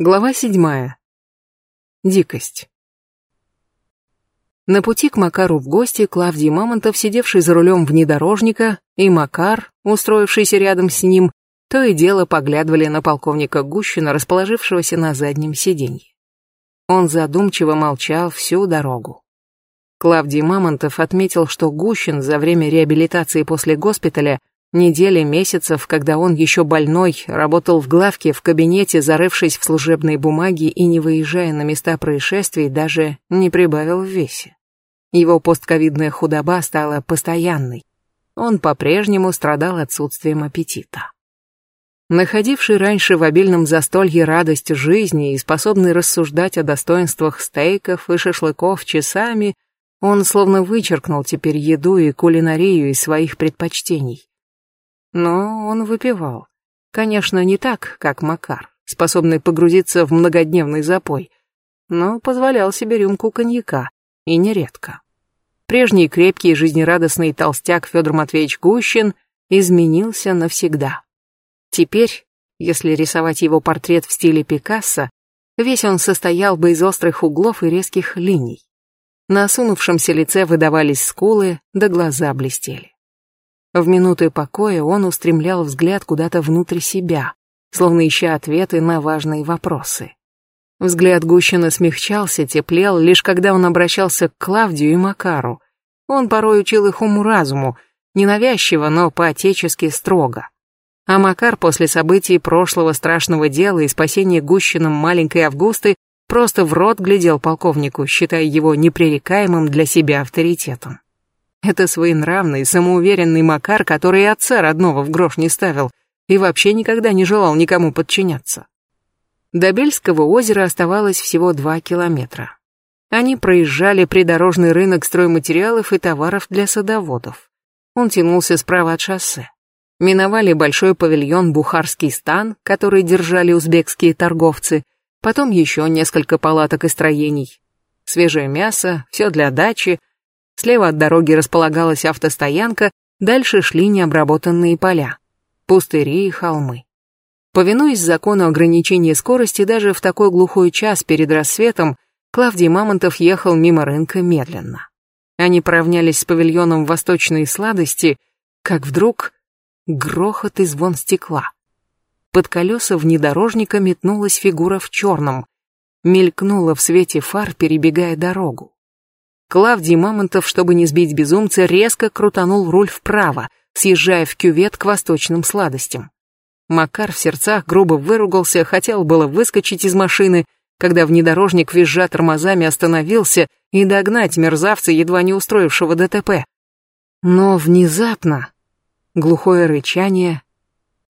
Глава седьмая. Дикость. На пути к Макару в гости Клавдий Мамонтов, сидевший за рулем внедорожника, и Макар, устроившийся рядом с ним, то и дело поглядывали на полковника Гущина, расположившегося на заднем сиденье. Он задумчиво молчал всю дорогу. Клавдий Мамонтов отметил, что Гущин за время реабилитации после госпиталя Недели, месяцев, когда он еще больной, работал в главке в кабинете, зарывшись в служебные бумаги и не выезжая на места происшествий, даже не прибавил в весе. Его постковидная худоба стала постоянной. Он по-прежнему страдал отсутствием аппетита. Находивший раньше в обильном застолье радость жизни и способный рассуждать о достоинствах стейков и шашлыков часами, он словно вычеркнул теперь еду и кулинарию из своих предпочтений но он выпивал. Конечно, не так, как Макар, способный погрузиться в многодневный запой, но позволял себе рюмку коньяка, и нередко. Прежний крепкий жизнерадостный толстяк Федор Матвеевич Гущин изменился навсегда. Теперь, если рисовать его портрет в стиле Пикассо, весь он состоял бы из острых углов и резких линий. На осунувшемся лице выдавались скулы, да глаза блестели. В минуты покоя он устремлял взгляд куда-то внутрь себя, словно ища ответы на важные вопросы. Взгляд Гущина смягчался, теплел, лишь когда он обращался к Клавдию и Макару. Он порой учил их уму-разуму, ненавязчиво, но по-отечески строго. А Макар после событий прошлого страшного дела и спасения Гущиным маленькой Августы просто в рот глядел полковнику, считая его непререкаемым для себя авторитетом. Это своенравный, самоуверенный Макар, который и отца родного в грош не ставил и вообще никогда не желал никому подчиняться. До Бельского озера оставалось всего два километра. Они проезжали придорожный рынок стройматериалов и товаров для садоводов. Он тянулся справа от шоссе. Миновали большой павильон «Бухарский стан», который держали узбекские торговцы, потом еще несколько палаток и строений. Свежее мясо, все для дачи — Слева от дороги располагалась автостоянка, дальше шли необработанные поля, пустыри и холмы. Повинуясь закону ограничения скорости, даже в такой глухой час перед рассветом Клавдий Мамонтов ехал мимо рынка медленно. Они поравнялись с павильоном восточной сладости, как вдруг грохот и звон стекла. Под колеса внедорожника метнулась фигура в черном, мелькнула в свете фар, перебегая дорогу. Клавдий Мамонтов, чтобы не сбить безумца, резко крутанул руль вправо, съезжая в кювет к восточным сладостям. Макар в сердцах грубо выругался, хотел было выскочить из машины, когда внедорожник, визжа тормозами, остановился и догнать мерзавца, едва не устроившего ДТП. Но внезапно глухое рычание,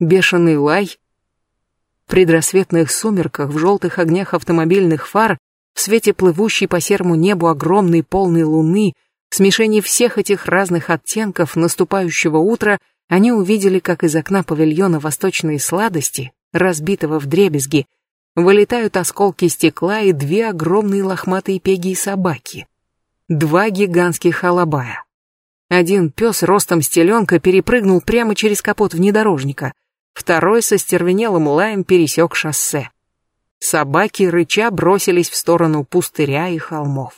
бешеный лай, в предрассветных сумерках в желтых огнях автомобильных фар в свете плывущей по серому небу огромной полной луны, в смешении всех этих разных оттенков наступающего утра, они увидели, как из окна павильона восточные сладости, разбитого в дребезги, вылетают осколки стекла и две огромные лохматые пеги и собаки. Два гигантских алабая. Один пес ростом стеленка перепрыгнул прямо через капот внедорожника, второй со стервенелым лаем пересек шоссе. Собаки, рыча, бросились в сторону пустыря и холмов.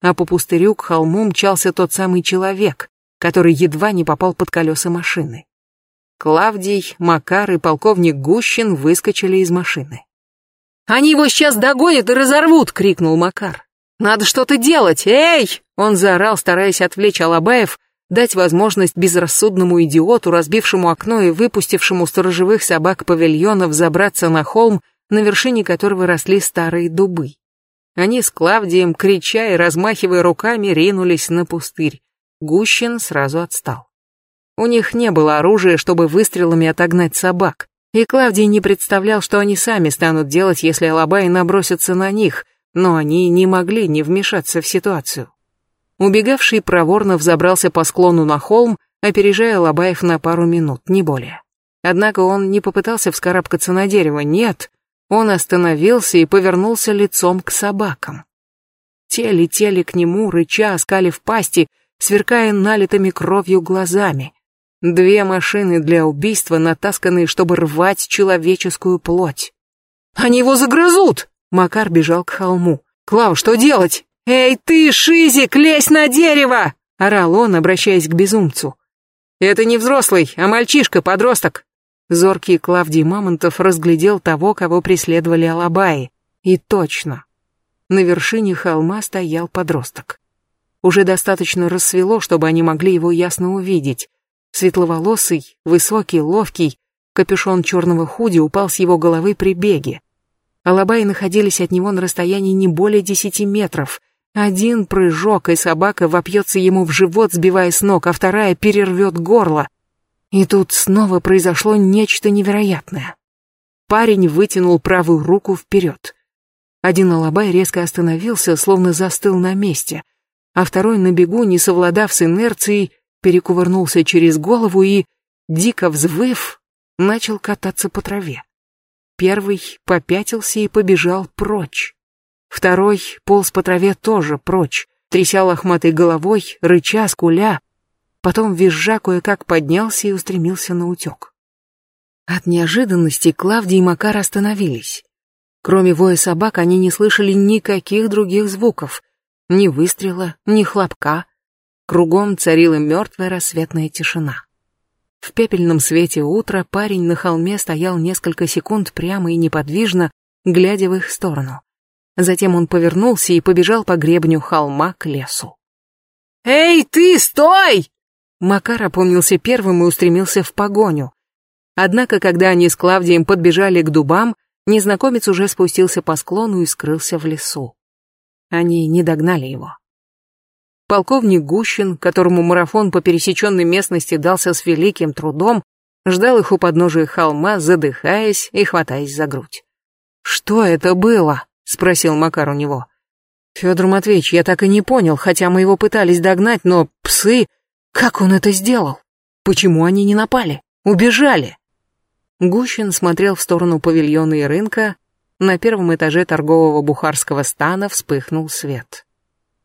А по пустырю к холму мчался тот самый человек, который едва не попал под колеса машины. Клавдий, Макар и полковник Гущин выскочили из машины. «Они его сейчас догонят и разорвут!» — крикнул Макар. «Надо что-то делать! Эй!» Он заорал, стараясь отвлечь Алабаев, дать возможность безрассудному идиоту, разбившему окно и выпустившему сторожевых собак павильонов, забраться на холм на вершине которого росли старые дубы. Они с Клавдием, крича и размахивая руками, ринулись на пустырь. Гущин сразу отстал. У них не было оружия, чтобы выстрелами отогнать собак, и Клавдий не представлял, что они сами станут делать, если Алабай набросятся на них, но они не могли не вмешаться в ситуацию. Убегавший проворно взобрался по склону на холм, опережая Алабаев на пару минут, не более. Однако он не попытался вскарабкаться на дерево, нет, он остановился и повернулся лицом к собакам. Те летели к нему, рыча, оскалив пасти, сверкая налитыми кровью глазами. Две машины для убийства, натасканные, чтобы рвать человеческую плоть. Они его загрызут!» Макар бежал к холму. «Клав, что делать?» «Эй ты, Шизик, лезь на дерево!» — орал он, обращаясь к безумцу. «Это не взрослый, а мальчишка, подросток!» Зоркий Клавдий Мамонтов разглядел того, кого преследовали алабаи. И точно. На вершине холма стоял подросток. Уже достаточно рассвело, чтобы они могли его ясно увидеть. Светловолосый, высокий, ловкий, капюшон черного худи упал с его головы при беге. Алабаи находились от него на расстоянии не более десяти метров. Один прыжок, и собака вопьется ему в живот, сбивая с ног, а вторая перервет горло. И тут снова произошло нечто невероятное. Парень вытянул правую руку вперед. Один алабай резко остановился, словно застыл на месте, а второй на бегу, не совладав с инерцией, перекувырнулся через голову и, дико взвыв, начал кататься по траве. Первый попятился и побежал прочь. Второй полз по траве тоже прочь, тряся лохматой головой, рыча, скуля, потом визжа кое-как поднялся и устремился на утек. От неожиданности Клавдий и Макар остановились. Кроме воя собак они не слышали никаких других звуков, ни выстрела, ни хлопка. Кругом царила мертвая рассветная тишина. В пепельном свете утра парень на холме стоял несколько секунд прямо и неподвижно, глядя в их сторону. Затем он повернулся и побежал по гребню холма к лесу. «Эй, ты, стой!» Макар опомнился первым и устремился в погоню. Однако, когда они с Клавдием подбежали к дубам, незнакомец уже спустился по склону и скрылся в лесу. Они не догнали его. Полковник Гущин, которому марафон по пересеченной местности дался с великим трудом, ждал их у подножия холма, задыхаясь и хватаясь за грудь. «Что это было?» — спросил Макар у него. «Федор Матвеевич, я так и не понял, хотя мы его пытались догнать, но псы...» Как он это сделал? Почему они не напали? Убежали? Гущин смотрел в сторону павильона и рынка. На первом этаже торгового бухарского стана вспыхнул свет.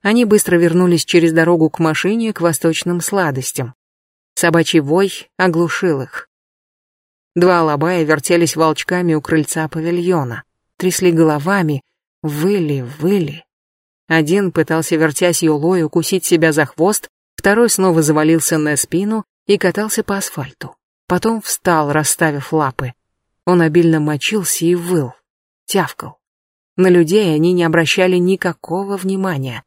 Они быстро вернулись через дорогу к машине к восточным сладостям. Собачий вой оглушил их. Два лобая вертелись волчками у крыльца павильона, трясли головами, выли, выли. Один пытался, вертясь юлой, укусить себя за хвост, Второй снова завалился на спину и катался по асфальту. Потом встал, расставив лапы. Он обильно мочился и выл, тявкал. На людей они не обращали никакого внимания.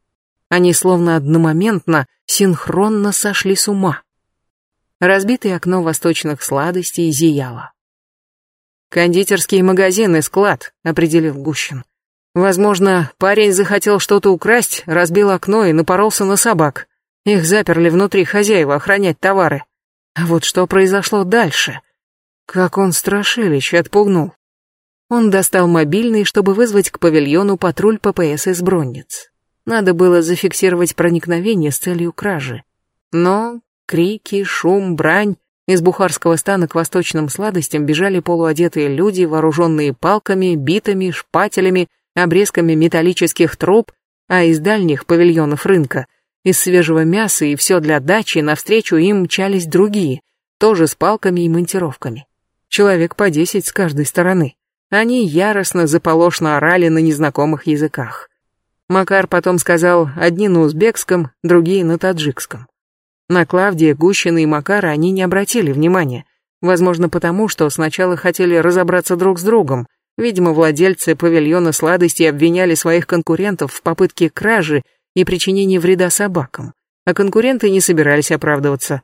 Они словно одномоментно, синхронно сошли с ума. Разбитое окно восточных сладостей зияло. «Кондитерский магазин и склад», — определил Гущин. «Возможно, парень захотел что-то украсть, разбил окно и напоролся на собак. Их заперли внутри хозяева охранять товары. А вот что произошло дальше? Как он страшилище отпугнул. Он достал мобильный, чтобы вызвать к павильону патруль ППС из Бронниц. Надо было зафиксировать проникновение с целью кражи. Но крики, шум, брань. Из бухарского стана к восточным сладостям бежали полуодетые люди, вооруженные палками, битами, шпателями, обрезками металлических труб, а из дальних павильонов рынка из свежего мяса и все для дачи, навстречу им мчались другие, тоже с палками и монтировками. Человек по десять с каждой стороны. Они яростно, заполошно орали на незнакомых языках. Макар потом сказал, одни на узбекском, другие на таджикском. На Клавдия, Гущина и Макара они не обратили внимания. Возможно, потому, что сначала хотели разобраться друг с другом. Видимо, владельцы павильона сладостей обвиняли своих конкурентов в попытке кражи и причинение вреда собакам, а конкуренты не собирались оправдываться.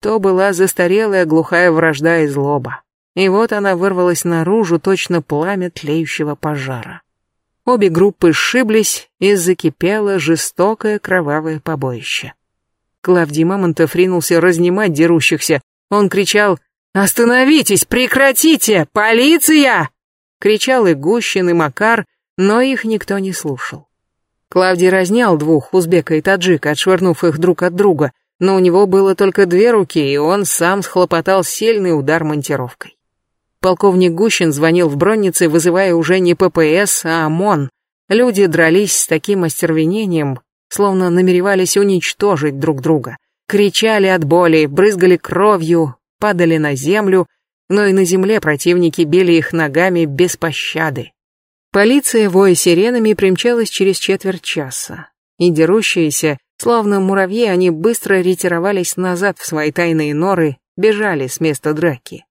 То была застарелая глухая вражда и злоба. И вот она вырвалась наружу, точно пламя тлеющего пожара. Обе группы сшиблись, и закипело жестокое кровавое побоище. Клавдий Мамонтов ринулся разнимать дерущихся. Он кричал «Остановитесь! Прекратите! Полиция!» Кричал и Гущин, и Макар, но их никто не слушал. Клавдий разнял двух, узбека и таджика, отшвырнув их друг от друга, но у него было только две руки, и он сам схлопотал сильный удар монтировкой. Полковник Гущин звонил в броннице, вызывая уже не ППС, а ОМОН. Люди дрались с таким остервенением, словно намеревались уничтожить друг друга. Кричали от боли, брызгали кровью, падали на землю, но и на земле противники били их ногами без пощады. Полиция, воя сиренами, примчалась через четверть часа, и дерущиеся, словно муравьи, они быстро ретировались назад в свои тайные норы, бежали с места драки.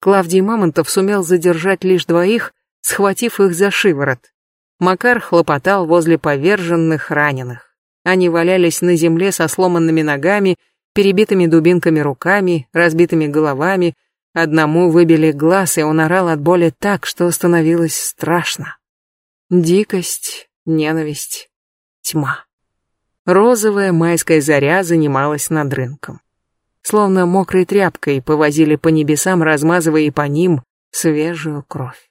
Клавдий Мамонтов сумел задержать лишь двоих, схватив их за шиворот. Макар хлопотал возле поверженных раненых. Они валялись на земле со сломанными ногами, перебитыми дубинками руками, разбитыми головами. Одному выбили глаз, и он орал от боли так, что становилось страшно. Дикость, ненависть, тьма. Розовая майская заря занималась над рынком. Словно мокрой тряпкой повозили по небесам, размазывая по ним свежую кровь.